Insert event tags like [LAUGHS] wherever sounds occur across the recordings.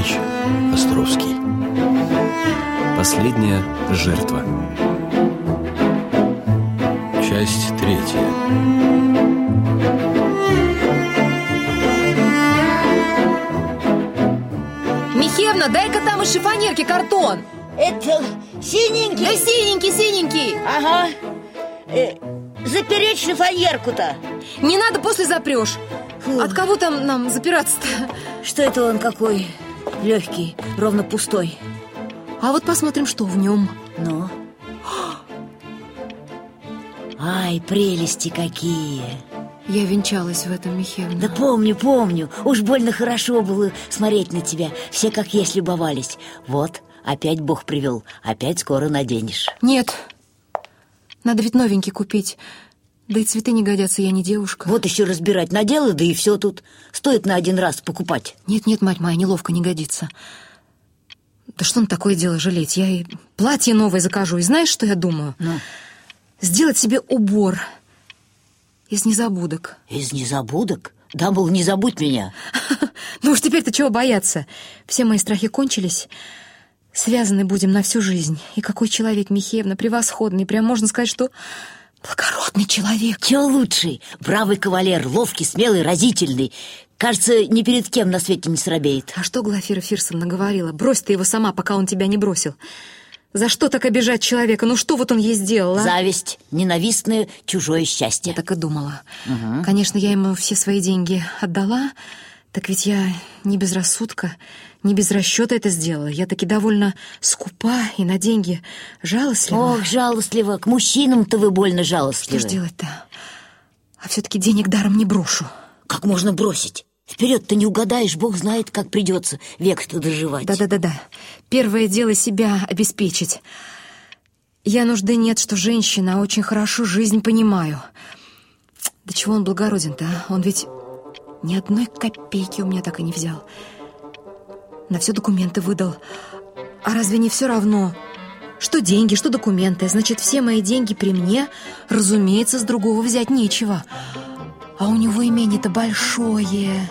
Николаевич Островский. Последняя жертва. Часть третья. Михевна, дай-ка там из шифонерки картон Это синенький? Да синенький, синенький Ага э, Запереть шифонерку-то Не надо, после запрешь Фу. От кого там нам запираться-то? Что это он какой легкий, ровно пустой. А вот посмотрим, что в нем Ну [GASPS] Ай, прелести какие! Я венчалась в этом, Михевна Да помню, помню. Уж больно хорошо было смотреть на тебя. Все как есть любовались. Вот, опять Бог привел Опять скоро наденешь. Нет, надо ведь новенький купить Да и цветы не годятся, я не девушка Вот еще разбирать надела, да и все тут Стоит на один раз покупать Нет-нет, мать моя, неловко, не годится Да что на такое дело жалеть? Я и платье новое закажу И знаешь, что я думаю? Ну, Сделать себе убор из незабудок из незабудок? Да, мол, не забудь меня [LAUGHS] Ну уж теперь-то чего бояться? Все мои страхи кончились. Связаны будем на всю жизнь. И какой человек, Михеевна, превосходный. Прям можно сказать, что благородный человек. Чего лучший? Бравый кавалер, ловкий, смелый, разительный Кажется, ни перед кем на свете не срабеет А что Глафира Фирсовна говорила? Брось ты его сама, пока он тебя не бросил. За что так обижать человека? Ну что вот он ей сделал, а? Зависть, ненавистное чужое счастье Я так и думала. Конечно, я ему все свои деньги отдала, так ведь я не без рассудка, не без расчета это сделала. Я таки довольно скупа и на деньги жалостлива. Ох, жалостливо, к мужчинам-то вы больно Что жалостливы ж делать-то? А все-таки денег даром не брошу. Как можно бросить? Вперед-то не угадаешь, бог знает, как придется век-то доживать Да-да-да-да. Первое дело себя обеспечить. Я нужды нет, что женщина, а очень хорошо жизнь понимаю. Да чего он благороден-то, а? Он ведь ни одной копейки у меня так и не взял. На все документы выдал. А разве не все равно? Что деньги, что документы. Значит, все мои деньги при мне, разумеется, с другого взять нечего. А у него имение-то большое.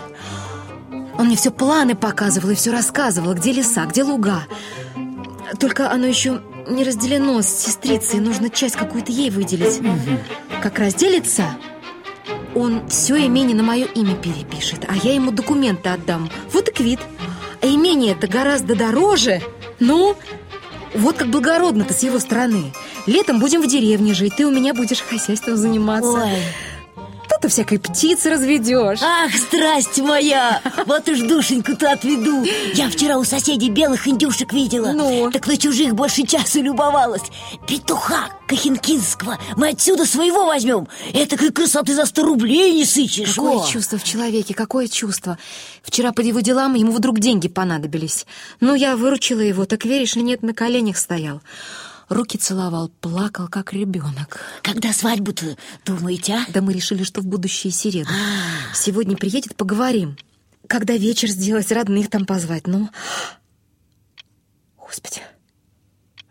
Он мне все планы показывал и все рассказывал, где леса, где луга. Только оно еще не разделено с сестрицей, нужно часть какую-то ей выделить. Как разделится, он все имение на мое имя перепишет, а я ему документы отдам. Вот и квит. А имение это гораздо дороже. Ну, вот как благородно-то с его стороны. Летом будем в деревне жить, ты у меня будешь хозяйством заниматься. Ой, И всякой птицы разведешь. ах, страсть моя! Вот уж душеньку-то отведу Я вчера у соседей белых индюшек видела Ну? Так на чужих больше часа любовалась Петуха Кахинкинского Мы отсюда своего возьмем Этакой красоты за сто рублей не сыщешь Какое во. чувство в человеке, какое чувство Вчера по его делам ему вдруг деньги понадобились Ну, я выручила его, так веришь ли нет, на коленях стоял Руки целовал, плакал, как ребенок Когда свадьбу-то, думаете, а? Да мы решили, что в будущее середу Сегодня приедет, поговорим Когда вечер сделать, родных там позвать, ну Господи,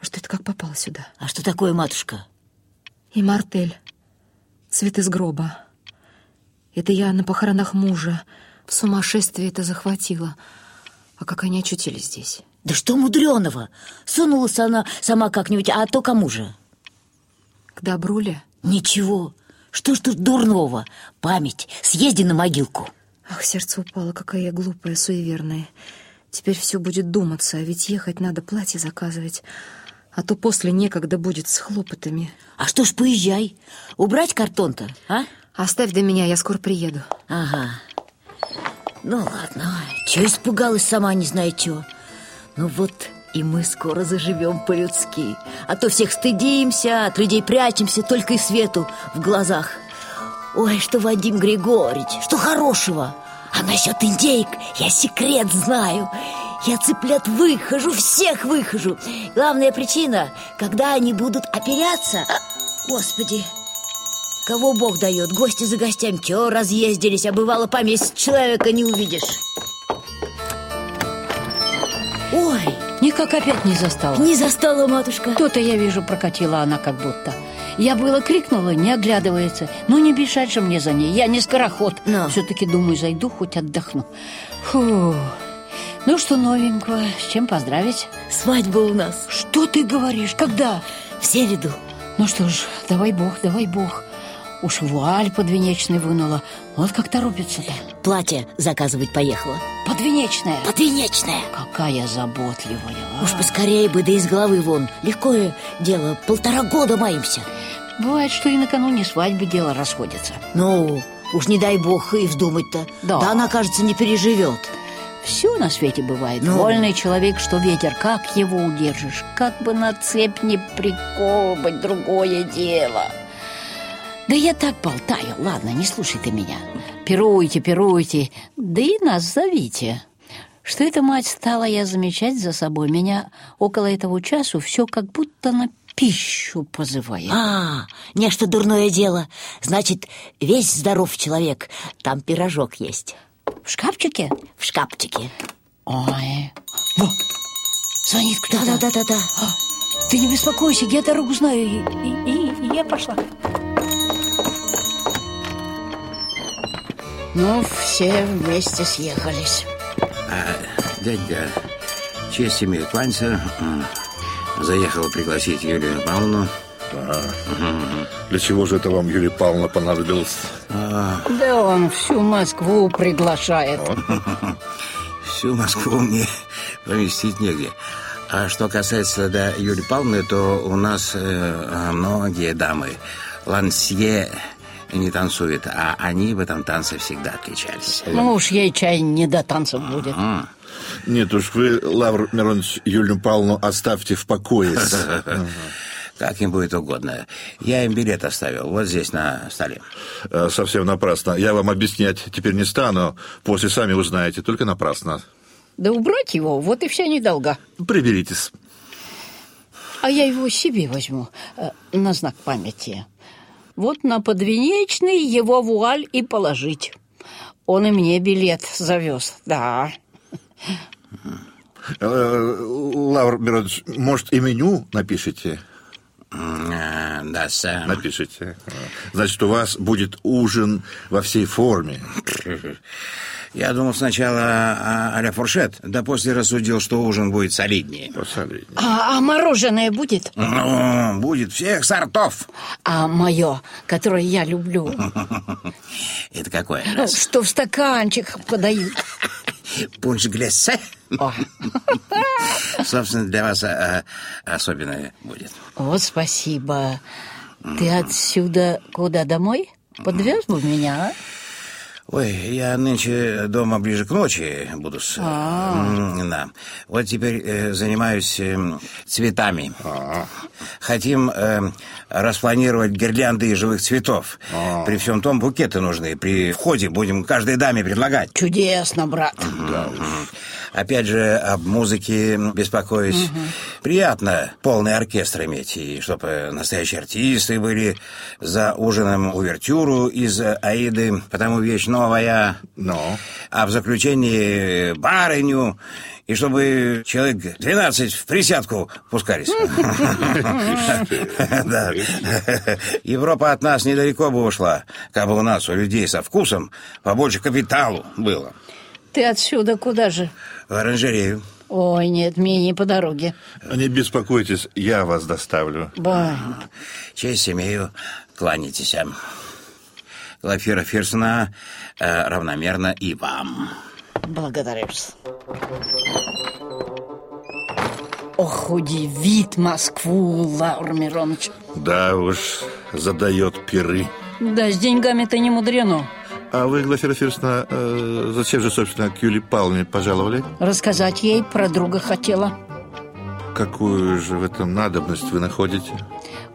а что это как попало сюда? А что такое, матушка? И мартель. Цвет из гроба. Это я на похоронах мужа. В сумасшествии это захватила. А как они очутились здесь? Да что мудреного? Сунулась она сама как-нибудь, а то кому же? К добру ли? Ничего. Что ж тут дурного? Память. Съезди на могилку. Ах, сердце упало, какая я глупая, суеверная. Теперь все будет думаться, а ведь ехать надо платье заказывать. А то после некогда будет с хлопотами. А что ж, поезжай. Убрать картон-то, а? Оставь до меня, я скоро приеду. Ага. Ну ладно. Че испугалась сама, не знаю чего. Ну вот и мы скоро заживем по-людски. А то всех стыдимся, от людей прячемся, только и свету в глазах. Ой, что Вадим Григорьевич, что хорошего. А насчет индейк я секрет знаю. Я цыплят выхожу, всех выхожу. Главная причина, когда они будут оперяться... Господи, кого Бог дает? Гости за гостями. Чего разъездились, а бывало по месяц человека не увидишь. Ой, Никак опять не застала. не застала матушка. То-то я вижу, прокатила она как будто. Я было крикнула, не оглядывается. Ну, не бежать же мне за ней, я не скороход. Но. Все-таки, думаю, зайду, хоть отдохну. Фу, Ну что новенького, с чем поздравить? Свадьба у нас Что ты говоришь? Когда? в середу. Ну что ж, давай бог, давай бог. Уж вуаль подвенечный вынула. Вот как торопится-то. Платье заказывать поехала. Подвенечная. Подвенечная. Какая заботливая. а. Уж поскорее бы, да из головы вон. Легкое дело, полтора года маемся. Бывает, что и накануне свадьбы дело расходится. Ну, уж не дай бог и вздумать-то. Да. Да она, кажется, не переживет. Все на свете бывает. Ну. Вольный человек, что ветер, как его удержишь? Как бы на цепь не приковывать, другое дело. Да я так болтаю. Ладно, не слушай ты меня. Пируйте, пируйте. Да и нас зовите. Что эта мать стала я замечать за собой? Меня около этого часу все как будто на пищу позывает. А, нечто дурное дело. Значит, весь здоров человек. Там пирожок есть. В шкафчике? В шкафчике. Ой. Во! Звонит кто-то. Да-да-да-да. А, Ты не беспокойся, я дорогу знаю. И, и- и я пошла. Ну, все вместе съехались. А, дядька, честь имею кланяться. Заехал пригласить Юлию Павловну. Для чего же это вам, Юлия Павловна, понадобилось? Да он всю Москву приглашает. [LAUGHS] Всю Москву мне поместить негде. А что касается до Юлии Павловны, то у нас э, многие дамы лансье не танцуют, а они в этом танце всегда отличались. Ну уж ей чай не до танцев будет. Нет уж, вы, Лавр Миронович, Юлию Павловну оставьте в покое. [LAUGHS] Как им будет угодно. Я им билет оставил, вот здесь на столе. Э, Совсем напрасно. Я вам объяснять теперь не стану. После сами узнаете, только напрасно. Да убрать его, вот и вся недолга. Приберитесь. А я его себе возьму э, на знак памяти. Вот на подвенечный его вуаль и положить. Он и мне билет завез, да. Э, Лавр Миронович, может, и меню напишите? А, Да, сам. Напишите. Значит, у вас будет ужин во всей форме. [LAUGHS] Я думал сначала а, а-ля фуршет, да после рассудил, что ужин будет солиднее. Посмотрите. А, а мороженое будет? Ну, будет всех сортов. А мое, которое я люблю, [LAUGHS] Это какое? что в стаканчиках подают. [LAUGHS] Пунш глессе? О, [LAUGHS] Собственно, для вас а, а, особенное будет. вот спасибо. Ты отсюда куда, домой? Подвез бы меня, а? Ой, я нынче дома ближе к ночи буду с... М, Да. Вот теперь э, занимаюсь э, цветами. Хотим э, распланировать гирлянды из живых цветов. При всем том букеты нужны. При входе будем каждой даме предлагать. Чудесно, брат. Опять же, об музыке беспокоюсь. Приятно полный оркестр иметь, и чтобы настоящие артисты были за ужином увертюру из Аиды, потому вещь новая. Но. А в заключении барыню, и чтобы человек 12 в присядку пускались. [LAUGHS] Да. Европа от нас недалеко бы ушла, как бы у нас, у людей со вкусом, побольше капиталу было. Ты отсюда куда же? В оранжерею. Ой, нет, мне не по дороге. Не беспокойтесь, я вас доставлю. Бай. Честь имею, кланяйтесь. Глафира Фирсона э, равномерно и вам. Благодарю вас. Ох, удивит Москву, Лаур Миронович. Да уж, задает пиры. Да, с деньгами-то не мудрено. А вы, Глафира Фирсовна, э, зачем же, собственно, к Юлии Павловне пожаловали? Рассказать ей про друга хотела. Какую же в этом надобность вы находите?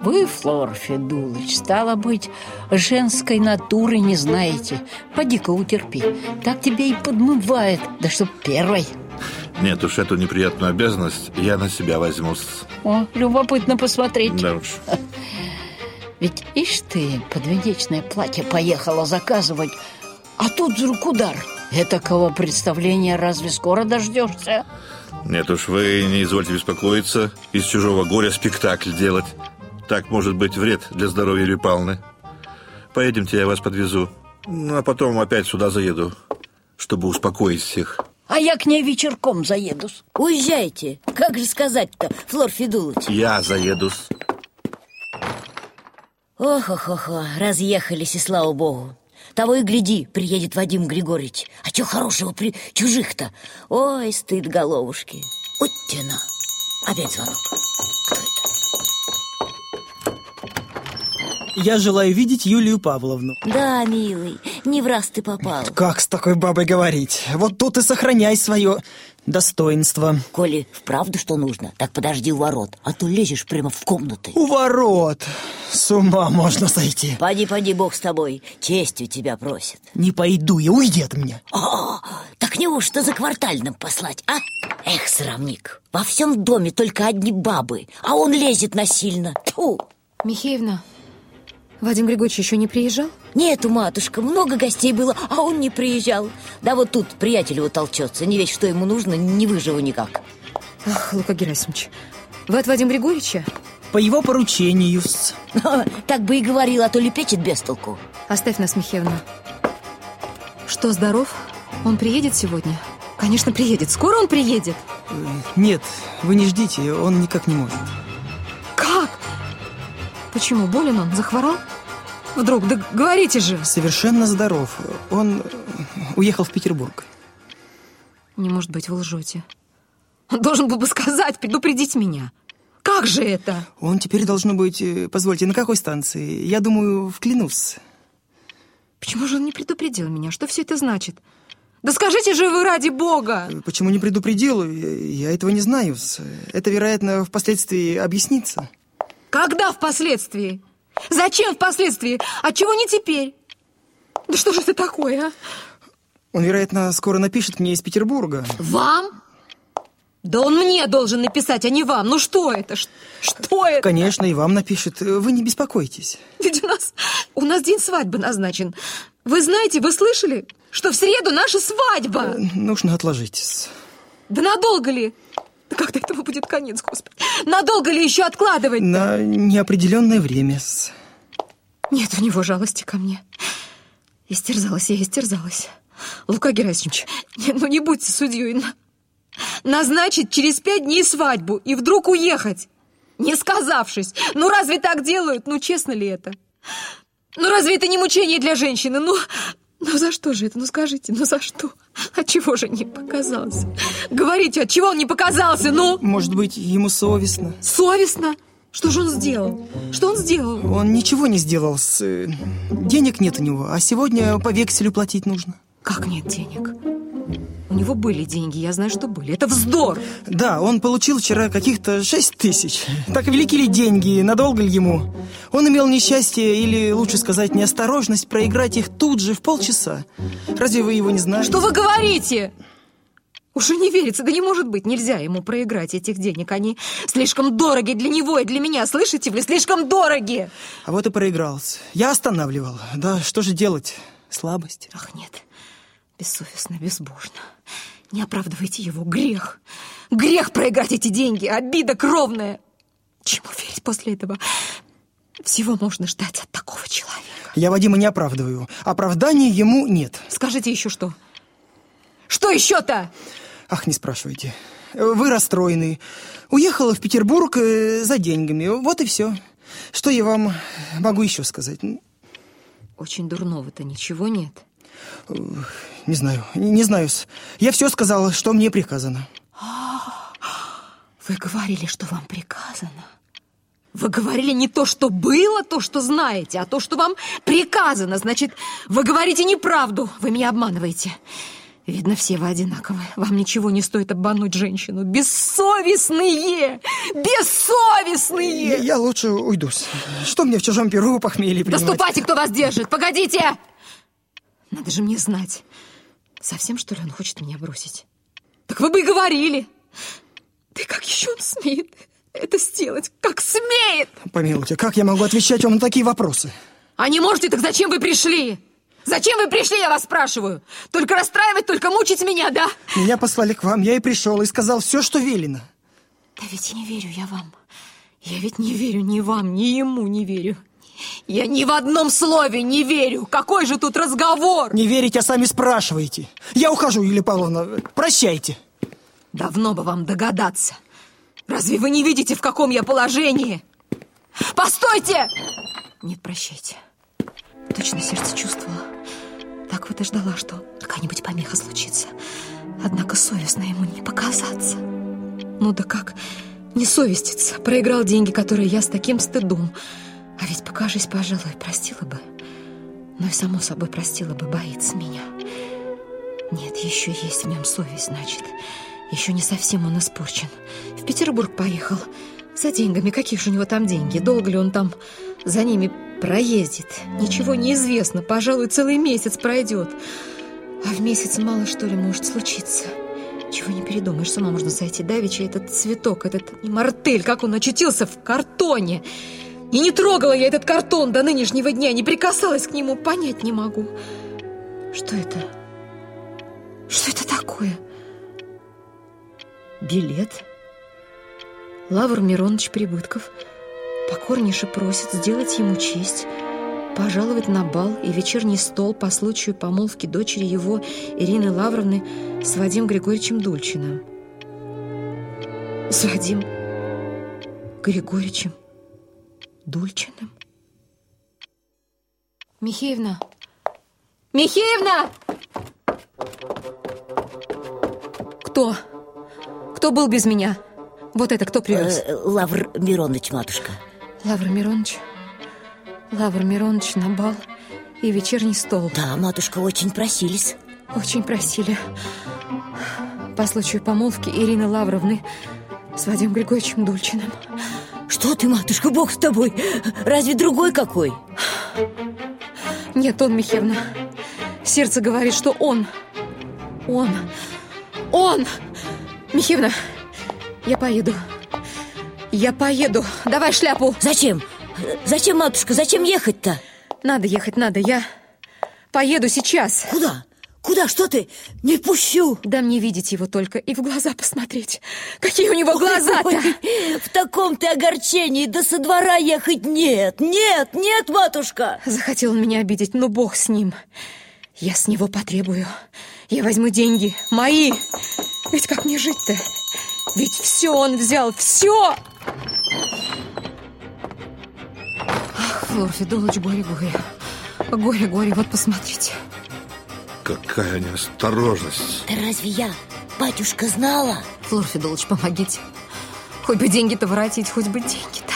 Вы, Флор Федулыч, стало быть, женской натуры не знаете. Поди-ка утерпи. Так тебе и подмывает, да чтоб первой. Нет уж, эту неприятную обязанность я на себя возьму. О, любопытно посмотреть. Да уж. Ведь, ишь ты, подвенечное платье поехала заказывать, а тут вдруг удар. Этакого представления разве скоро дождешься? Нет уж, вы не извольте беспокоиться, из чужого горя спектакль делать. Так может быть вред для здоровья Юлии Павловны. Поедемте, я вас подвезу. Ну, а потом опять сюда заеду, чтобы успокоить всех. А я к ней вечерком заеду. Уезжайте. Как же сказать-то, Флор Федулович? Я заедусь. Ох-ох-ох, разъехались, и слава богу. Того и гляди, приедет Вадим Григорьевич. А чё хорошего при чужих-то? Ой, стыд головушки. Вот тена. Опять звонок. Кто это? Я желаю видеть Юлию Павловну. Да, милый, не в раз ты попал. Как с такой бабой говорить? Вот тут и сохраняй свое достоинство. Коли вправду что нужно, так подожди у ворот, а то лезешь прямо в комнаты. У ворот. С ума можно сойти. Поди, поди, бог с тобой, честью тебя просит. Не пойду я, уйди от меня. О, так неужто за квартальным послать, а? Эх, срамник, во всем доме только одни бабы, а он лезет насильно. Тьфу! Михеевна, Вадим Григорьевич еще не приезжал? Нету, матушка, много гостей было, а он не приезжал. Да вот тут приятель его толчется, не весь, что ему нужно, не выживу никак. Ах, Лука Герасимович, вы от Вадима Григорьевича? По его поручению. [LAUGHS] Так бы и говорил, а то лепечет без толку. Оставь нас, Михеевна. Что, здоров? Он приедет сегодня? Конечно, приедет. Скоро он приедет. Нет, вы не ждите, он никак не может. Почему? Болен он? Захворал? Вдруг? Да говорите же. Совершенно здоров. Он уехал в Петербург. Не может быть, вы лжете. Он должен был бы сказать, предупредить меня. Как же это? Он теперь должно быть... э, Позвольте, на какой станции? Я думаю, в Клянус. Почему же он не предупредил меня? Что все это значит? Да скажите же вы ради бога! Почему не предупредил? Я этого не знаю. Это, вероятно, впоследствии объяснится. Когда впоследствии? Зачем впоследствии? Отчего не теперь? Да что же это такое, а? Он, вероятно, скоро напишет мне из Петербурга. Вам? Да он мне должен написать, а не вам. Ну что это? Что это? Конечно, и вам напишет. Вы не беспокойтесь. Ведь у нас, у нас день свадьбы назначен. Вы знаете, вы слышали, что в среду наша свадьба? Нужно отложить. Да надолго ли? Да [LAUGHS] когда этому будет конец, Господи? Надолго ли еще откладывать? На неопределенное время. Нет у него жалости ко мне. Истерзалась я, истерзалась. Лука Герасимович, не- ну не будьте судьей. На- Назначить через пять дней свадьбу и вдруг уехать, не сказавшись. Ну разве так делают? Ну честно ли это? Ну разве это не мучение для женщины? Ну, ну за что же это? Ну скажите, ну за что? От чего же не показался? Говорите, от чего он не показался? Ну, Может быть, ему совестно. совестно. Что же он сделал? Что он сделал? Он ничего не сделал. С... э, Денег нет у него, а сегодня по векселю платить нужно. Как нет денег? У него были деньги, я знаю, что были. Это вздор! Да, он получил вчера каких-то шесть тысяч. Так велики ли деньги, надолго ли ему? Он имел несчастье, или лучше сказать, неосторожность, проиграть их тут же, в полчаса. Разве вы его не знаете? Что вы говорите? Уже не верится, да не может быть, нельзя ему проиграть этих денег. Они слишком дороги для него и для меня, слышите вы? Слишком дороги! А вот и проигрался. Я останавливал. Да что же делать? Слабость. Ах, нет, бессовестно, безбожно. Не оправдывайте его, грех. Грех проиграть эти деньги, обида кровная. Чему верить после этого? Всего можно ждать от такого человека. Я Вадима не оправдываю. Оправдания ему нет. Скажите еще что? Что еще-то? Ах, не спрашивайте. Вы расстроены. Уехала в Петербург э, за деньгами. Вот и все. Что я вам могу еще сказать? Очень дурного-то ничего нет. Не знаю, не, не знаю. Я все сказала, что мне приказано. Вы говорили, что вам приказано. Вы говорили не то, что было, то, что знаете, а то, что вам приказано. Значит, вы говорите неправду. Вы меня обманываете. Видно, все вы одинаковые. Вам ничего не стоит обмануть женщину. Бессовестные! Я, Бессовестные! я лучше уйду. Что мне в чужом перу похмелье принимать? Доступайте, кто вас держит! Погодите! Надо же мне знать. Совсем, что ли, он хочет меня бросить? Так вы бы и говорили. Да как еще он смеет это сделать? Как смеет! Помилуйте, как я могу отвечать вам на такие вопросы? А не можете, так зачем вы пришли? Зачем вы пришли, я вас спрашиваю? Только расстраивать, только мучить меня, да? Меня послали к вам, я и пришел, и сказал все, что велено. Да ведь не верю я вам. Я ведь не верю ни вам, ни ему не верю. Я ни в одном слове не верю. Какой же тут разговор? Не верите, а сами спрашиваете. Я ухожу, Юлия Павловна. Прощайте. Давно бы вам догадаться. Разве вы не видите, в каком я положении? Постойте! Нет, прощайте. Точно сердце чувствовало. Так вот и ждала, что какая-нибудь помеха случится. Однако совестно ему не показаться. Ну да как не совеститься? Проиграл деньги, которые я с таким стыдом. А ведь покажись, пожалуй, простила бы. Но и само собой простила бы, боится меня. Нет, еще есть в нем совесть, значит. Еще не совсем он испорчен. В Петербург поехал. За деньгами. Какие же у него там деньги? Долго ли он там за ними проездит? Ничего не известно. Пожалуй, целый месяц пройдет. А в месяц мало что ли может случиться. Чего не передумаешь, с ума можно сойти. Давича этот цветок, этот мартель, как он очутился в картоне. И не трогала я этот картон до нынешнего дня, не прикасалась к нему, понять не могу. Что это? Что это такое? Билет? Лавр Миронович Прибытков покорнейше просит сделать ему честь, пожаловать на бал и вечерний стол по случаю помолвки дочери его Ирины Лавровны с Вадимом Григорьевичем Дульчиным. С Вадим Григорьевичем Дульчиным? Михеевна! Михеевна! Кто? Кто был без меня? Вот это кто привез? Э, Лавр Миронович, матушка. Лавр Миронович. Лавр Миронович на бал и вечерний стол. Да, матушка, очень просились. Очень просили. По случаю помолвки Ирины Лавровны с Вадимом Григорьевичем Дульчиным. Что ты, матушка, бог с тобой? Разве другой какой? Нет, он, Михевна. Сердце говорит, что он. Он. Он! Михевна, я поеду. Я поеду. Давай шляпу. Зачем? Зачем, матушка, зачем ехать-то? Надо ехать, надо. Я поеду сейчас. Куда? Куда? Что ты? Не пущу. Да мне видеть его только и в глаза посмотреть. Какие у него глаза-то? В таком ты огорчении, да со двора ехать нет. Нет, нет, матушка. Захотел он меня обидеть, но бог с ним. Я с него потребую. Я возьму деньги. Мои. Ведь как мне жить-то? Ведь все он взял, все! Ах, Флор Федулович, горе-горе. Горе-горе, вот посмотрите. Какая неосторожность. Да разве я, батюшка, знала? Флор Федулович, помогите. Хоть бы деньги-то воротить, хоть бы деньги-то.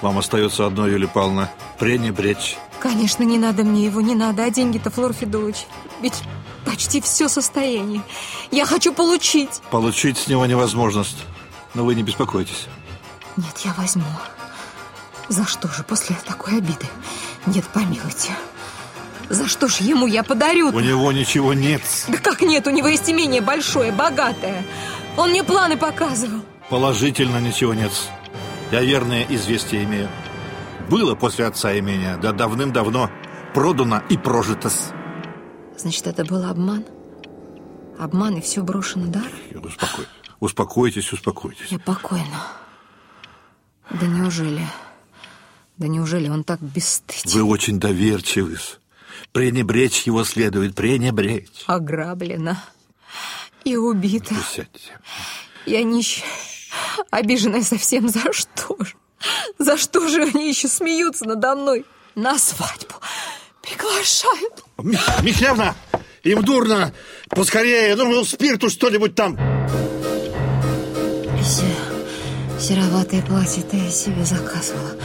Вам остается одно, Юлия Павловна, пренебречь. Конечно, не надо мне его, не надо. А деньги-то, Флор Федулович, ведь почти все состояние. Я хочу получить. Получить с него невозможность. Но вы не беспокойтесь. Нет, я возьму. За что же после такой обиды? Нет, помилуйте. За что ж ему я подарю У него ничего нет. Да как нет, у него есть имение большое, богатое. Он мне планы показывал. Положительно ничего нет. Я верное известие имею. Было после отца имения, да давным-давно продано и прожито. Значит, это был обман? Обман и все брошено дар? Успокой... Успокойтесь, успокойтесь. Я покойна. Да неужели... Да неужели он так бесстыден? Вы очень доверчивы. Пренебречь его следует, пренебречь. Ограблена и убита. Присядьте. Я нищая, обиженная совсем. За что же? За что же они еще смеются надо мной? На свадьбу приглашают. Мих- Михайловна, им дурно. Поскорее, ну, спирту что-нибудь там. Все сероватое платье-то я себе заказывала.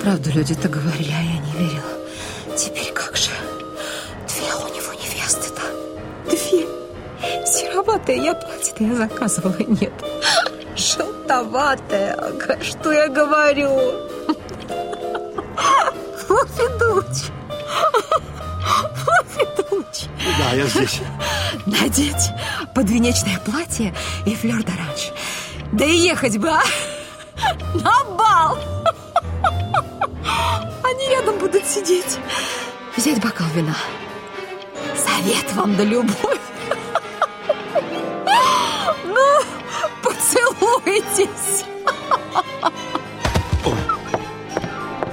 Правду люди-то говорили, а я не верила. Теперь как же? Две. Сероватое я платье-то я заказывала, нет. Желтоватое. Ага, что я говорю? Флофидуч. Флофидуч. Да, я здесь. Надеть подвенечное платье и флёр д'оранж. Да и ехать бы, а? На бал! Они рядом будут сидеть. Взять бокал вина. Совет вам да любовь. Ну, поцелуйтесь.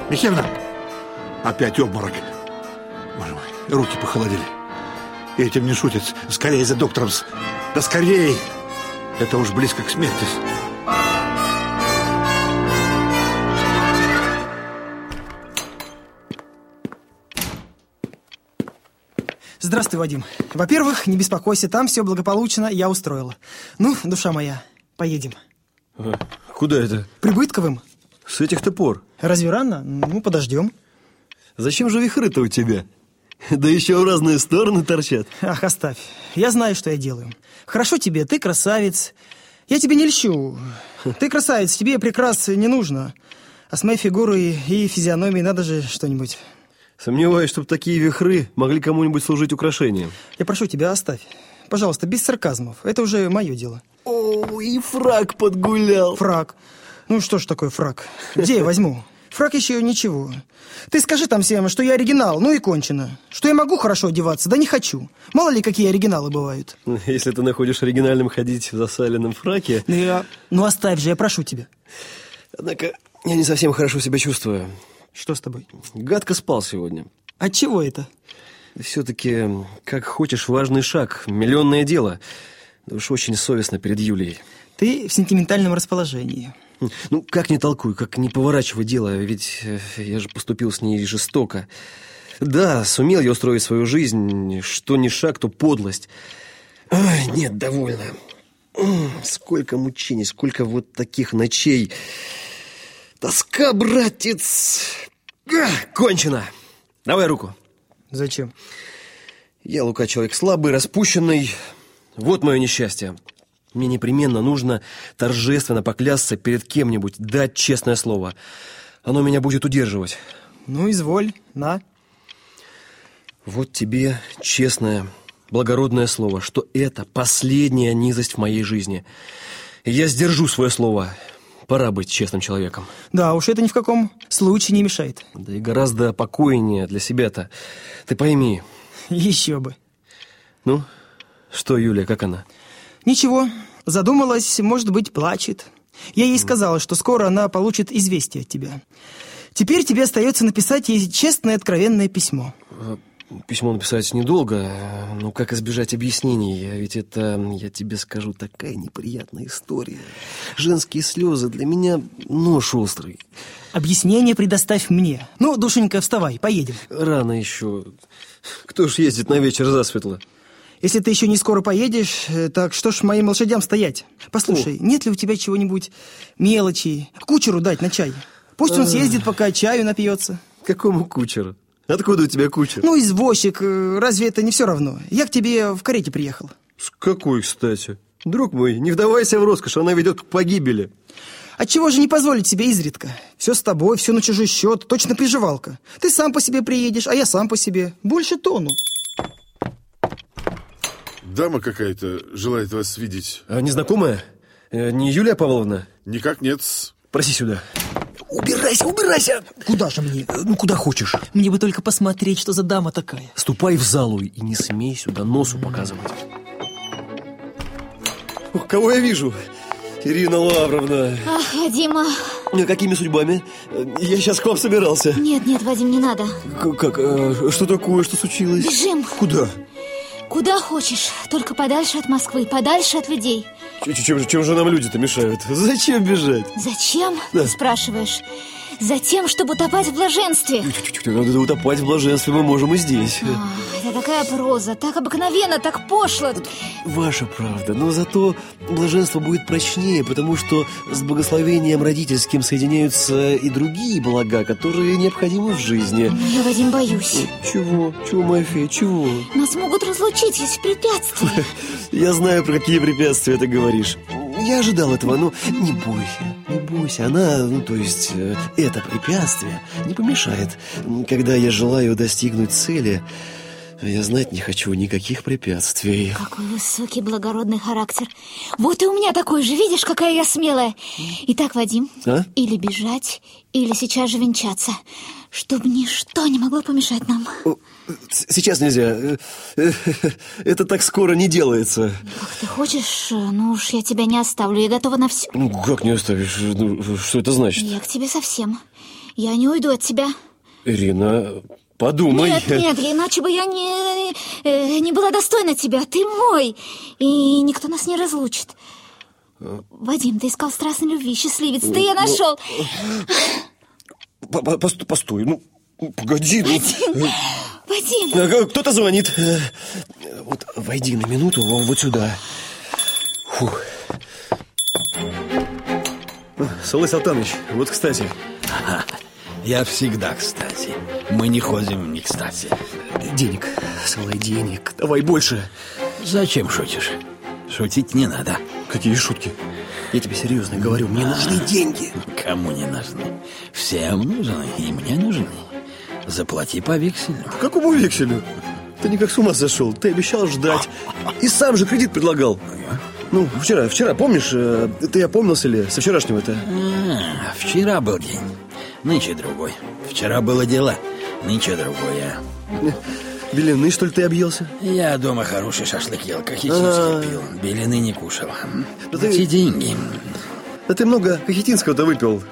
Михайловна, Опять обморок. Боже мой, руки похолодели. Этим не шутят. Скорее за доктором. Да скорее! Это уж близко к смерти. Здравствуй, Вадим. Во-первых, не беспокойся, там все благополучно, я устроила. Ну, душа моя, поедем. А, куда это? Прибытковым. С этих-то пор. Разве рано? Ну, подождем. Зачем же вихры-то у тебя? Да еще в разные стороны торчат. Ах, оставь. Я знаю, что я делаю. Хорошо тебе, ты красавец. Я тебе не льщу. Ты красавец, тебе прекрас не нужно. А с моей фигурой и физиономией надо же что-нибудь. Сомневаюсь, чтобы такие вихры могли кому-нибудь служить украшением. Я прошу тебя, оставь. Пожалуйста, без сарказмов. Это уже мое дело. О, и фраг подгулял. Фраг. Ну что ж такое фраг? Где я возьму? Фраг еще ничего. Ты скажи там всем, что я оригинал, ну и кончено. Что я могу хорошо одеваться, да не хочу. Мало ли, какие оригиналы бывают. [LAUGHS] Если ты находишь оригинальным ходить в засаленном фраке... Ну, я... ну оставь же, я прошу тебя. Однако я не совсем хорошо себя чувствую. Что с тобой? Гадко спал сегодня. От чего это? Все-таки, как хочешь, важный шаг, миллионное дело. Да уж очень совестно перед Юлией. Ты в сентиментальном расположении. Ну, как не толкуй, как не поворачивай дело, ведь э, я же поступил с ней жестоко. Да, сумел я устроить свою жизнь, что ни шаг, то подлость. Ай, нет, довольно. Сколько мучений, сколько вот таких ночей. Тоска, братец. А, кончено. Давай руку. Зачем? Я, Лука, человек слабый, распущенный. Вот мое несчастье. Мне непременно нужно торжественно поклясться перед кем-нибудь, дать честное слово. Оно меня будет удерживать. Ну, изволь, на. Вот тебе честное, благородное слово, что это последняя низость в моей жизни. Я сдержу свое слово. Пора быть честным человеком. Да, уж это ни в каком случае не мешает. Да и гораздо покойнее для себя-то. Ты пойми. Еще бы. Ну, что, Юлия, как она? Ничего, задумалась, может быть, плачет. Я ей сказала, что скоро она получит известие от тебя. Теперь тебе остается написать ей честное, откровенное письмо. Письмо написать недолго, но как избежать объяснений? Ведь это, я тебе скажу, такая неприятная история. Женские слезы для меня нож острый. Объяснение предоставь мне. Ну, душенька, вставай, поедем. Рано еще. Кто ж ездит на вечер засветло? Если ты еще не скоро поедешь, э, так что ж моим лошадям стоять? Послушай, О. нет ли у тебя чего-нибудь мелочи? Кучеру дать на чай. Пусть он съездит, пока чаю напьется. Какому кучеру? Откуда у тебя кучер? Ну, извозчик. Э, разве это не все равно? Я к тебе в карете приехал. С какой, кстати? Друг мой, не вдавайся в роскошь, она ведет к погибели. Отчего же не позволить себе изредка? Все с тобой, все на чужой счет, точно приживалка. Ты сам по себе приедешь, а я сам по себе. Больше тону. Дама какая-то желает вас видеть. А, незнакомая? Э, не Юлия Павловна? Никак нет. Проси сюда. Убирайся, убирайся! Куда же мне? Ну, куда хочешь. Мне бы только посмотреть, что за дама такая. Ступай в залу и не смей сюда носу показывать. О, кого я вижу? Ирина Лавровна. Ах, Дима. Э, какими судьбами? Я сейчас к вам собирался. Нет, нет, Вадим, не надо. К как? Что такое? Что случилось? Бежим. Куда? Куда хочешь, только подальше от Москвы, подальше от людей. Чем, чем, чем же нам люди-то мешают? [LAUGHS] Зачем бежать? Зачем, да. спрашиваешь? Затем, чтобы утопать в блаженстве. Надо утопать в блаженстве мы можем и здесь. А, это такая проза, так обыкновенно, так пошло. Ваша правда, но зато блаженство будет прочнее, потому что с благословением родительским соединяются и другие блага, которые необходимы в жизни. Я, Вадим, боюсь. Чего? Чего, моя фея, чего? Нас могут разлучить, есть препятствия. [LAUGHS] Я знаю, про какие препятствия ты говоришь. Я ожидал этого, но не бойся, не бойся. Она, ну, то есть, э, это препятствие не помешает. Когда я желаю достигнуть цели, я знать не хочу никаких препятствий. Какой высокий, благородный характер. Вот и у меня такой же, видишь, какая я смелая. Итак, Вадим, а? или бежать, или сейчас же венчаться чтобы ничто не могло помешать нам. Сейчас нельзя. [LAUGHS] Это так скоро не делается. Как ты хочешь, ну уж я тебя не оставлю. Я готова на все. Ну, как не оставишь? Ну, что это значит? Я к тебе совсем. Я не уйду от тебя. Ирина, подумай. Нет, нет, иначе бы я не, э, не была достойна тебя. Ты мой, и никто нас не разлучит. Вадим, ты искал страстной любви, счастливец, ты ее нашел. По- по- пост- Постой, ну, погоди. ну. Вадим, Ага, Кто-то звонит. Э, Вот войди на минуту во- вот сюда. Фух. Солой Салтанович, вот кстати. Я всегда кстати. Мы не ходим не кстати. Денег, Солой, денег. Давай больше. Зачем шутишь? Шутить не надо. Какие шутки? Я тебе серьезно говорю, мне нужны деньги. Кому не нужны? Всем нужны, и мне нужны. Заплати по векселю. Какому векселю? Ты никак с ума сошел. Ты обещал ждать. И сам же кредит предлагал. Ну, вчера, вчера, помнишь, э, ты опомнился ли со вчерашнего-то? А, вчера был день, нынче другой. Вчера было дело, нынче другое. Белины, что ли, ты объелся? Я дома хороший шашлык ел, А. кахетинский пил. Белины не кушал. Да ты- Эти деньги, Да ты много кахетинского-то выпил.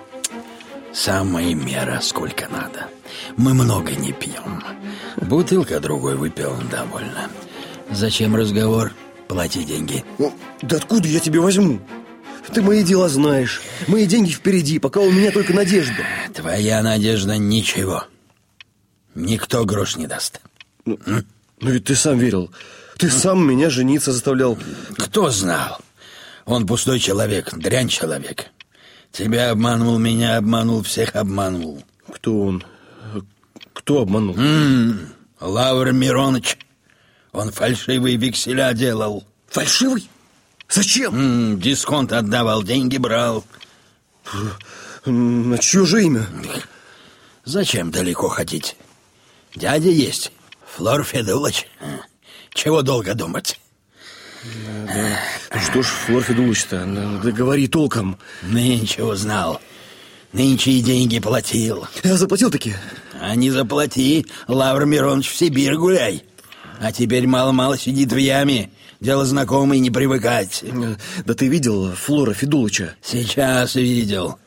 самая мера, сколько надо. Мы много не пьем. Бутылка другой выпил, довольно. Зачем разговор? Плати деньги. Да откуда я тебе возьму? Ты мои дела знаешь. Мои деньги впереди, пока у меня только надежда. Твоя надежда ничего. Никто грош не даст. Ну ведь ты сам верил. Ты сам меня жениться заставлял. Кто знал? Он пустой человек, дрянь человек. Тебя обманул, меня обманул, всех обманул. Кто он? Кто обманул? М, Лавр Мироныч. Он фальшивые векселя делал. Фальшивый? Зачем? М, Дисконт отдавал, деньги брал. М, На чье же имя? Зачем далеко ходить? Дядя есть, Флор Федулыч. Чего долго думать? Ну что ж, Флор Федулович-то, ну, да говори толком. Нынче узнал. Нынче и деньги платил. Я заплатил-таки. А не заплати, Лавр Миронович, в Сибирь гуляй. А теперь мало-мало сидит в яме. Дело знакомое, не привыкать. Э, Да ты видел Флора Федулыча? Сейчас видел.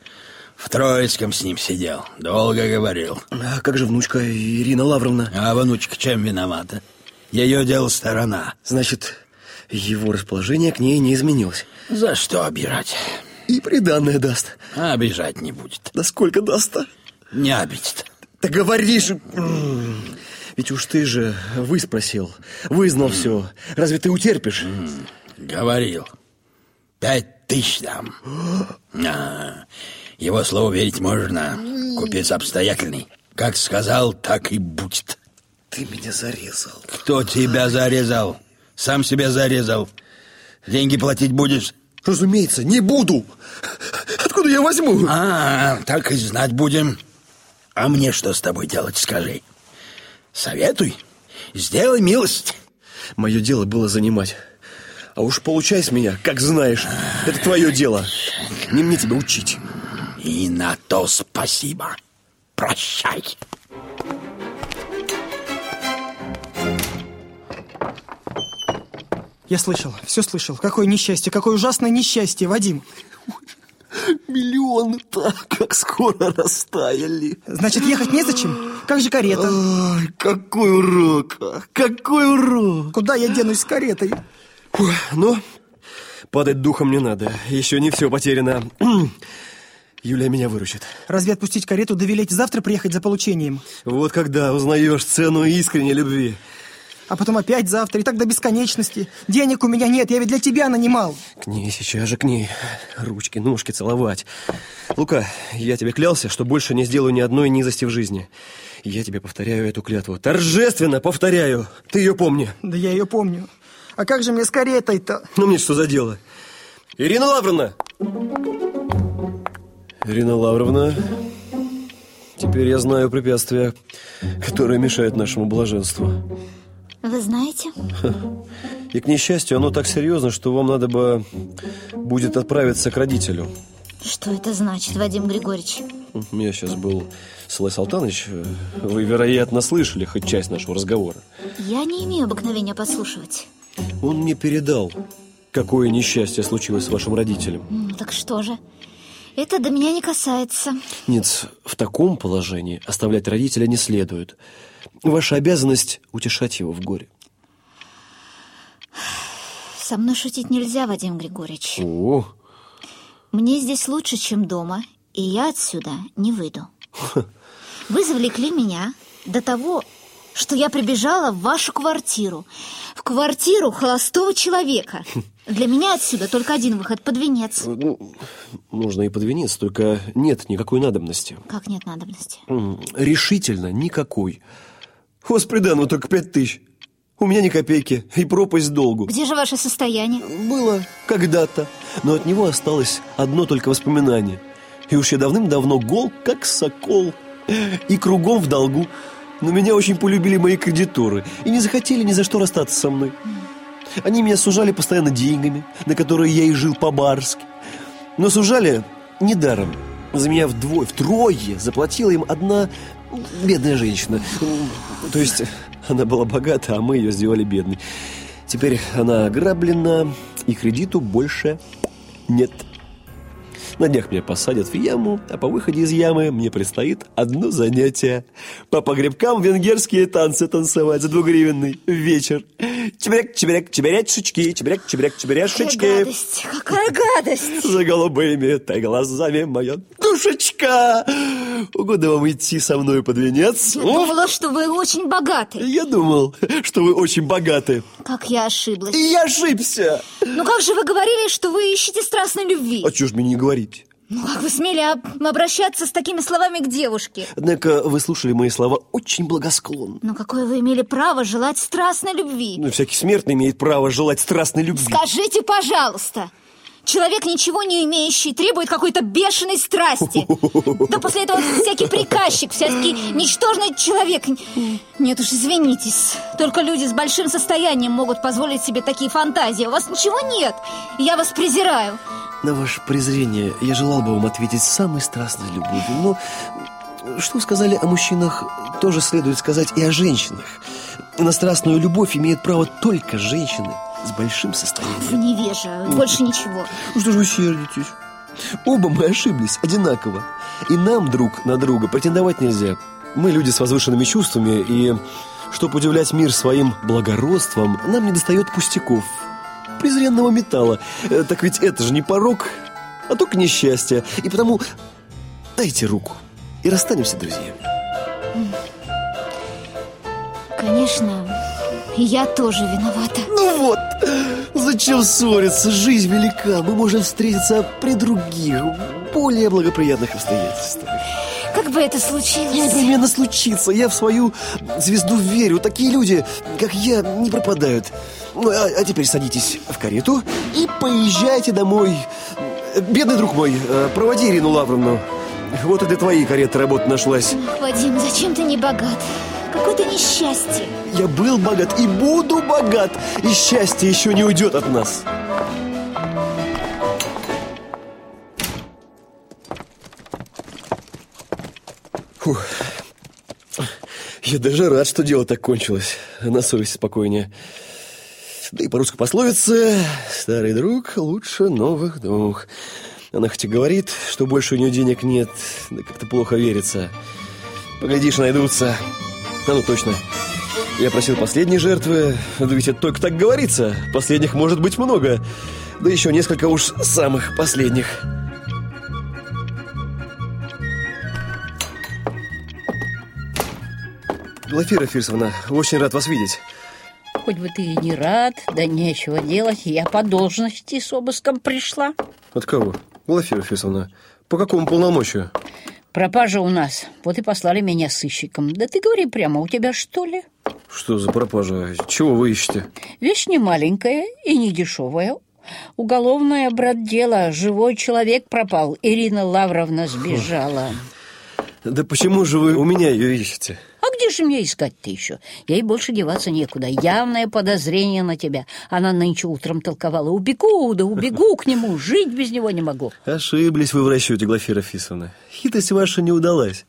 В Троицком с ним сидел. Долго говорил. А как же внучка Ирина Лавровна? А внучка чем виновата? Ее дело сторона. Значит, его расположение к ней не изменилось. За что обирать? И приданное даст. А обижать не будет. Да сколько даст-то? Не обидит. Да говори же! М, Ведь уж ты же выспросил, вызнал все. Разве ты утерпишь? Говорил. Пять тысяч там. А, его слову верить можно. Купец обстоятельный. Как сказал, так и будет. Ты меня зарезал. Кто тебя зарезал? Сам себя зарезал. Деньги платить будешь? Разумеется, не буду. Откуда я возьму? А, так и знать будем. А мне что с тобой делать, скажи? Советуй. Сделай милость. Мое дело было занимать. А уж получай с меня, как знаешь. Это твое дело. Не мне тебя учить. И на то спасибо. Прощай. Я слышал, все слышал. Какое несчастье, какое ужасное несчастье, Вадим. Миллионы-то как скоро растаяли. Значит, ехать незачем? Как же карета? Ой, какой урок, а, какой урок. Куда я денусь с каретой? Фух, ну, падать духом не надо. Еще не все потеряно. Юлия меня выручит. Разве отпустить карету да велеть завтра приехать за получением? Вот когда узнаешь цену искренней любви. А потом опять завтра, и так до бесконечности. Денег у меня нет, я ведь для тебя нанимал. К ней сейчас же, к ней. Ручки, ножки целовать. Лука, я тебе клялся, что больше не сделаю ни одной низости в жизни. Я тебе повторяю эту клятву. Торжественно повторяю. Ты ее помни. Да я ее помню. А как же мне с каретой-то? Ну мне что за дело? Ирина Лавровна! Ирина Лавровна, теперь я знаю препятствия, которые мешают нашему блаженству. Вы знаете? И, к несчастью, оно так серьезно, что вам надо бы будет отправиться к родителю. Что это значит, Вадим Григорьевич? Меня сейчас был Слай Салтанович. Вы, вероятно, слышали хоть часть нашего разговора. Я не имею обыкновения подслушивать. Он мне передал, какое несчастье случилось с вашим родителем. Так что же? Это до меня не касается. Нет, в таком положении оставлять родителя не следует. Ваша обязанность — утешать его в горе. Со мной шутить нельзя, Вадим Григорьевич. О, Мне здесь лучше, чем дома, и я отсюда не выйду. [LAUGHS] Вы завлекли меня до того, что я прибежала в вашу квартиру. В квартиру холостого человека. [LAUGHS] Для меня отсюда только один выход под венец. ну, можно и под венец, только нет никакой надобности. Как нет надобности? Решительно никакой. У вас приданого только пять тысяч. У меня ни копейки и пропасть долгу. Где же ваше состояние? Было когда-то, но от него осталось одно только воспоминание. И уж я давным-давно гол, как сокол, и кругом в долгу. Но меня очень полюбили мои кредиторы и не захотели ни за что расстаться со мной. Они меня сужали постоянно деньгами, на которые я и жил по-барски. Но сужали недаром. За меня вдвое, втрое заплатила им одна бедная женщина. То есть она была богата, а мы ее сделали бедной. Теперь она ограблена, и кредиту больше нет. На днях меня посадят в яму, а по выходе из ямы мне предстоит одно занятие. По погребкам венгерские танцы танцевать за двугривенный вечер. Чеберяк, чеберяк, чеберячечки, чеберяк, чеберяк, Какая чеберяшечки. гадость! Какая гадость! За голубыми ты глазами, моя душечка. Угодно вам идти со мной под венец? Я О, думала, что вы очень богаты. я думал, что вы очень богаты. Как я ошиблась. И я ошибся. Ну как же вы говорили, что вы ищете страстной любви? А чего ж мне не говорить? Ну как вы смели об- обращаться с такими словами к девушке? Однако вы слушали мои слова очень благосклонно. Но какое вы имели право желать страстной любви? Ну, всякий смертный имеет право желать страстной любви. Скажите, пожалуйста, человек, ничего не имеющий, требует какой-то бешеной страсти. Да после этого всякий приказчик, всякий ничтожный человек. Нет уж, извинитесь, только люди с большим состоянием могут позволить себе такие фантазии. У вас ничего нет, я вас презираю. На ваше презрение я желал бы вам ответить самой страстной любовью, но что сказали о мужчинах, тоже следует сказать и о женщинах. На страстную любовь имеют право только женщины с большим Вы состоянием. невежа, больше ничего. Ну что же вы сердитесь? Оба мы ошиблись одинаково. И нам друг на друга претендовать нельзя. Мы люди с возвышенными чувствами, и чтобы удивлять мир своим благородством, нам не достает пустяков, презренного металла. Э, Так ведь это же не порог, а только несчастье. И потому дайте руку и расстанемся друзьями. Конечно, я тоже виновата. Ну вот, зачем ссориться? Жизнь велика. Мы можем встретиться при других, более благоприятных обстоятельствах. Как бы это случилось? Непременно случится. Я в свою звезду верю. Такие люди, как я, не пропадают. Ну, а, а теперь садитесь в карету и поезжайте домой. Бедный друг мой, э, проводи Ирину Лавровну. Вот и для твоей кареты работа нашлась. Вадим, зачем ты не богат? Какое-то несчастье. Я был богат и буду богат, и счастье еще не уйдет от нас. Фух. Я даже рад, что дело так кончилось. На совесть спокойнее. Да и по русской пословице «Старый друг лучше новых двух». Она хоть и говорит, что больше у нее денег нет, да как-то плохо верится. Поглядишь, найдутся. А ну точно. Я просил последней жертвы, да ведь это только так говорится. Последних может быть много. Да еще несколько уж самых последних. Глафира Фирсовна, очень рад вас видеть. Хоть бы ты и не рад, да нечего делать. Я по должности с обыском пришла. От кого? Глафира Фирсовна, по какому полномочию? Пропажа у нас. Вот и послали меня сыщиком. Да ты говори прямо, у тебя что ли? Что за пропажа? Чего вы ищете? Вещь не маленькая и не дешевая. Уголовное, брат, дело. Живой человек пропал. Ирина Лавровна сбежала. Да почему же вы у меня ее ищете? Где же мне искать-то еще? Ей больше деваться некуда. Явное подозрение на тебя. Она нынче утром толковала. Убегу, да убегу к нему. Жить без него не могу. Ошиблись вы в расчете, Глафира Фисовна. Хитрость ваша не удалась.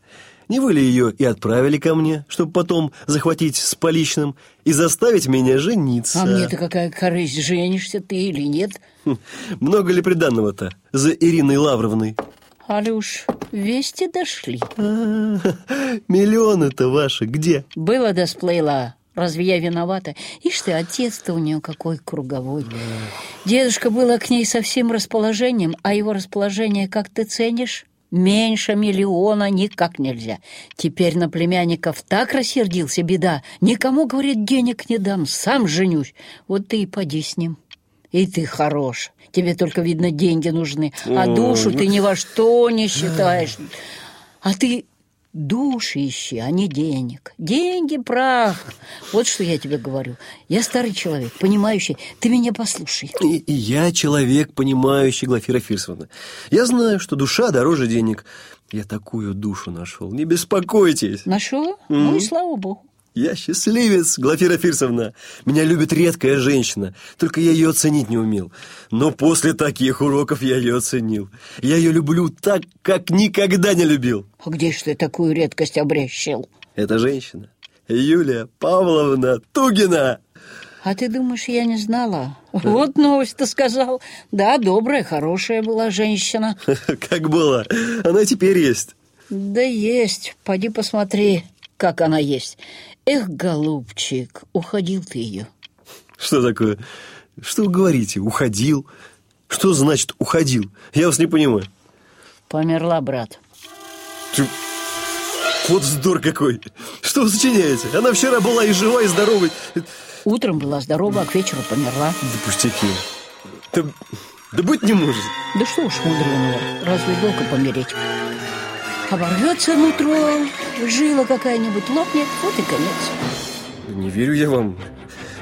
Не вы ли ее и отправили ко мне, чтобы потом захватить с поличным и заставить меня жениться? А мне-то какая корысть, женишься ты или нет? Хм, Много ли приданного-то за Ириной Лавровной? Уж вести дошли. А, [LAUGHS] Миллионы-то ваши где? Было да. Разве я виновата? Ишь ты, отец-то у нее какой круговой. Дедушка было к ней со всем расположением, а его расположение, как ты ценишь, меньше миллиона никак нельзя. Теперь на племянников так рассердился, беда. Никому, говорит, денег не дам, сам женюсь. Вот ты и поди с ним. И ты хорош. Тебе только, видно, деньги нужны, а душу ты ни во что не считаешь. А ты души ищи, а не денег. Деньги – прах. Вот что я тебе говорю. Я старый человек, понимающий. Ты меня послушай. И, и я человек, понимающий, Глафира Фирсовна. Я знаю, что душа дороже денег. Я такую душу нашел. Не беспокойтесь. Нашел? Ну и слава богу. Я счастливец, Глафира Фирсовна. Меня любит редкая женщина, только я ее оценить не умел. Но после таких уроков я ее оценил. Я ее люблю так, как никогда не любил. А где ж ты такую редкость обрящил? Это женщина. Юлия Павловна Тугина. А ты думаешь, я не знала? Вот новость-то сказал. Да, добрая, хорошая была женщина. [LAUGHS] Как была? Она теперь есть. Да есть. Пойди посмотри, как она есть. Эх, голубчик, уходил ты ее. Что такое? Что вы говорите? Уходил? Что значит уходил? Я вас не понимаю. Померла, брат. Ты... Вот вздор какой. Что вы сочиняете? Она вчера была и жива, и здоровой. Утром была здорова, а к вечеру померла. Да пустяки. Да, да быть не может. Да что уж мудреного, разве долго помереть? Оборвется нутро, жила какая-нибудь лопнет, вот и конец. Не верю я вам.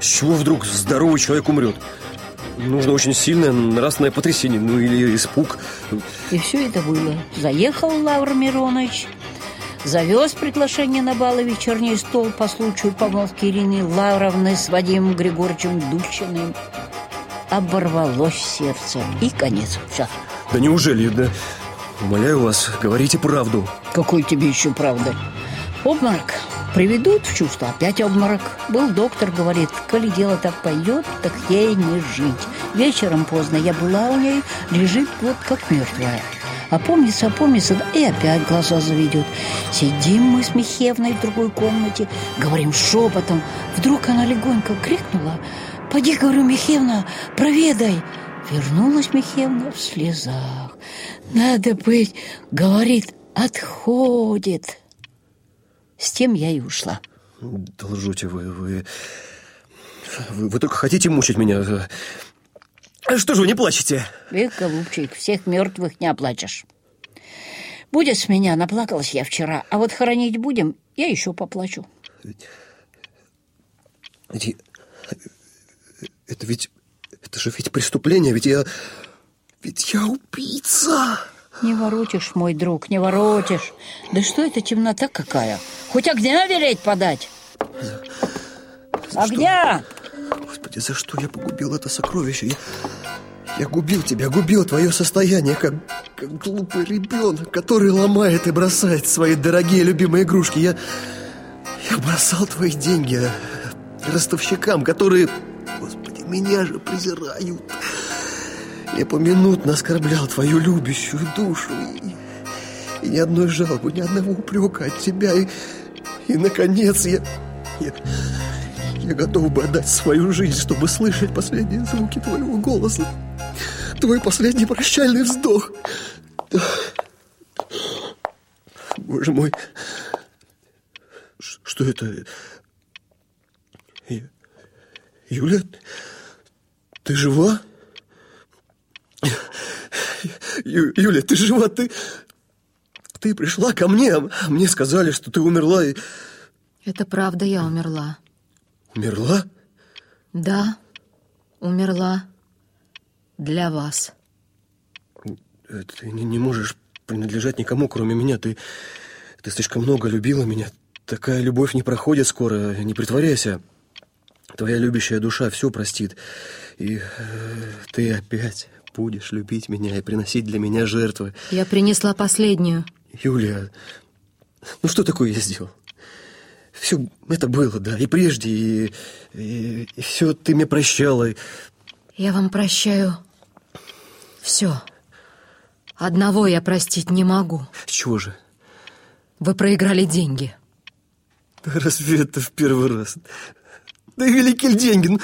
С чего вдруг здоровый человек умрет? Нужно очень сильное нравственное потрясение, ну или испуг. И все это было. Заехал Лавр Миронович, завез приглашение на бал и вечерний стол по случаю помолвки Ирины Лавровны с Вадимом Григорьевичем Дучиным. Оборвалось сердце. И конец. Все. Да неужели? Да... Умоляю вас, говорите правду. Какой тебе еще правда? Обморок. Приведут в чувство, опять обморок. Был доктор, говорит, коли дело так пойдет, так ей не жить. Вечером поздно я была у ней, лежит вот как мертвая. Опомнится, опомнится, и опять глаза заведет. Сидим мы с Михевной в другой комнате, говорим шепотом. Вдруг она легонько крикнула. «Поди, говорю, Михевна, проведай!» Вернулась Михевна в слезах. Надо быть, говорит, отходит. С тем я и ушла. Да лжете вы, вы, вы, вы только хотите мучить меня. А что же вы не плачете? Эх, голубчик, всех мертвых не оплачешь. Будет с меня, наплакалась я вчера, а вот хоронить будем, я еще поплачу. Ведь, это ведь, это же ведь преступление, ведь я, ведь я убийца. Не воротишь, мой друг, не воротишь. Да что это темнота какая? Хоть огня велеть подать. За... За огня! Что? Господи, за что я погубил это сокровище? Я, я губил тебя, губил твое состояние, как, как глупый ребенок, который ломает и бросает свои дорогие любимые игрушки. Я, я бросал твои деньги ростовщикам, которые, меня же презирают. Я поминутно оскорблял твою любящую душу И, и ни одной жалобы, ни одного упрека от тебя И, и наконец, я, я, я готов бы отдать свою жизнь, чтобы слышать последние звуки твоего голоса Твой последний прощальный вздох Боже мой, что это? Юля, ты жива? Ю, Юля, ты жива, ты... Ты пришла ко мне, а мне сказали, что ты умерла и... Это правда, я умерла. Умерла? Да, умерла. Для вас. Ты не, не можешь принадлежать никому, кроме меня. Ты, ты слишком много любила меня. Такая любовь не проходит скоро, не притворяйся. Твоя любящая душа все простит. И э, ты опять будешь любить меня и приносить для меня жертвы. Я принесла последнюю. Юлия, ну что такое я сделал? Все это было, да, и прежде, и, и, и все ты мне прощала. Я вам прощаю все. Одного я простить не могу. Чего же? Вы проиграли деньги. Разве это в первый раз? Да и велики ли деньги?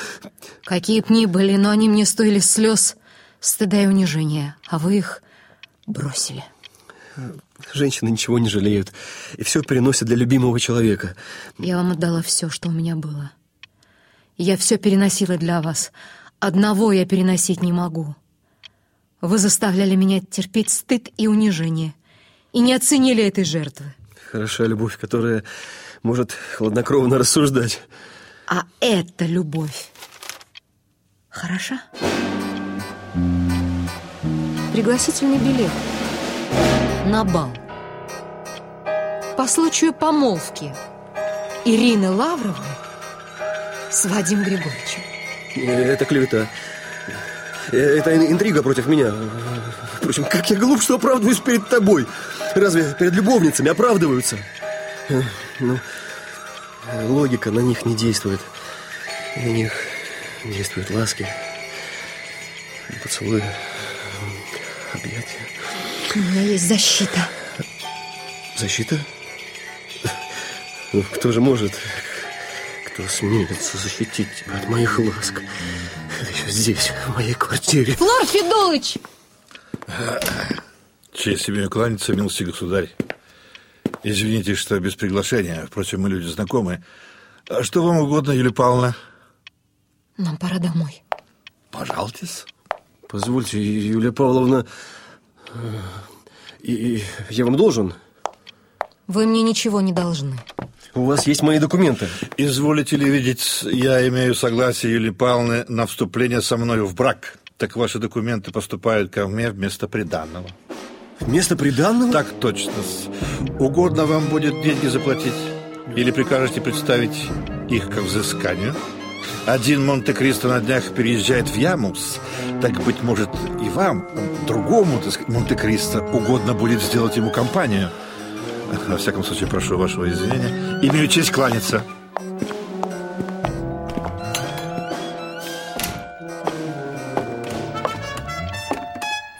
Какие б ни были, но они мне стоили слез, стыда и унижения, а вы их бросили. Женщины ничего не жалеют и все переносят для любимого человека. Я вам отдала все, что у меня было. Я все переносила для вас. Одного я переносить не могу. Вы заставляли меня терпеть стыд и унижение. И не оценили этой жертвы. Хороша любовь, которая может хладнокровно рассуждать. А это любовь. Хороша? Пригласительный билет. На бал. По случаю помолвки Ирины Лавровны с Вадимом Григорьевичем. Это клевета. Это интрига против меня. Впрочем, как я глуп, что оправдываюсь перед тобой. Разве перед любовницами оправдываются? Ну, логика на них не действует. На них действуют ласки, поцелуи, объятия. У меня есть защита. Защита? Ну, кто же может, кто смеется защитить тебя от моих ласк? Это еще здесь, в моей квартире. Флор Федулыч! Честь имею кланяться, милости государь. Извините, что без приглашения. Впрочем, мы люди знакомые. А что вам угодно, Юлия Павловна? Нам пора домой. Пожалуйтесь. Позвольте, Юлия Павловна, и я вам должен? Вы мне ничего не должны. У вас есть мои документы. Изволите ли видеть, я имею согласие Юлии Павловны на вступление со мною в брак. Так ваши документы поступают ко мне вместо приданного. Вместо приданного? Так точно. Угодно вам будет деньги заплатить? Или прикажете представить их к взысканию? Один Монте-Кристо на днях переезжает в Ямус. Так, быть может, и вам, другому, Монте-Кристо, угодно будет сделать ему компанию. Во всяком случае, прошу вашего извинения. Имею честь кланяться.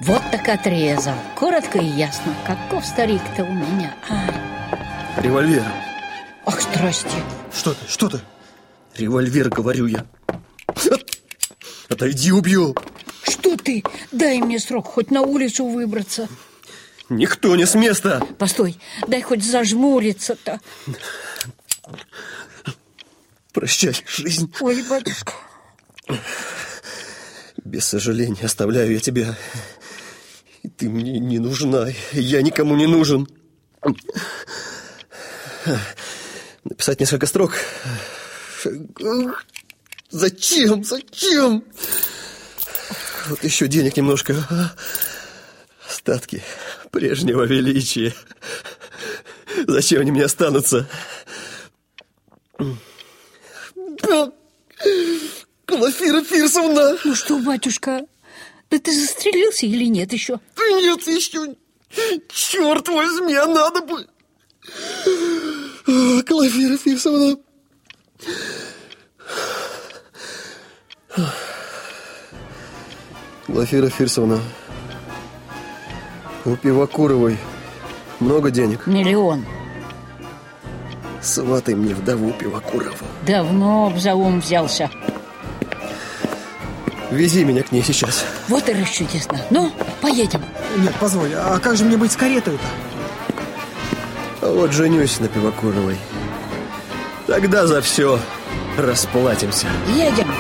Вот так отрезал. Коротко и ясно. Каков старик-то у меня. Ай. Револьвер. Ах, здрасте. Что ты, что ты? Револьвер, говорю я. Отойди, убью. Что ты? Дай мне срок хоть на улицу выбраться. Никто не с места. Постой, дай хоть зажмуриться-то. Прощай, жизнь. Ой, батюшка. Без сожаления оставляю я тебя. Ты мне не нужна. Я никому не нужен. Написать несколько строк. Зачем? Зачем? Вот еще денег немножко. Остатки прежнего величия. Зачем они мне останутся? Глафира Фирсовна! Ну что, батюшка, да ты застрелился или нет еще? Нет еще. Черт возьми, а надо бы. Глафира Фирсовна. Глафира Фирсовна, у Пивакуровой много денег? Миллион. Сватай мне вдову Пивакурову. Давно за ум взялся. Вези меня к ней сейчас. Вот и расчудесно. Ну, поедем. Нет, позволь, а как же мне быть с каретой-то? А вот женюсь на Пивакуровой. Тогда за все расплатимся. Едем.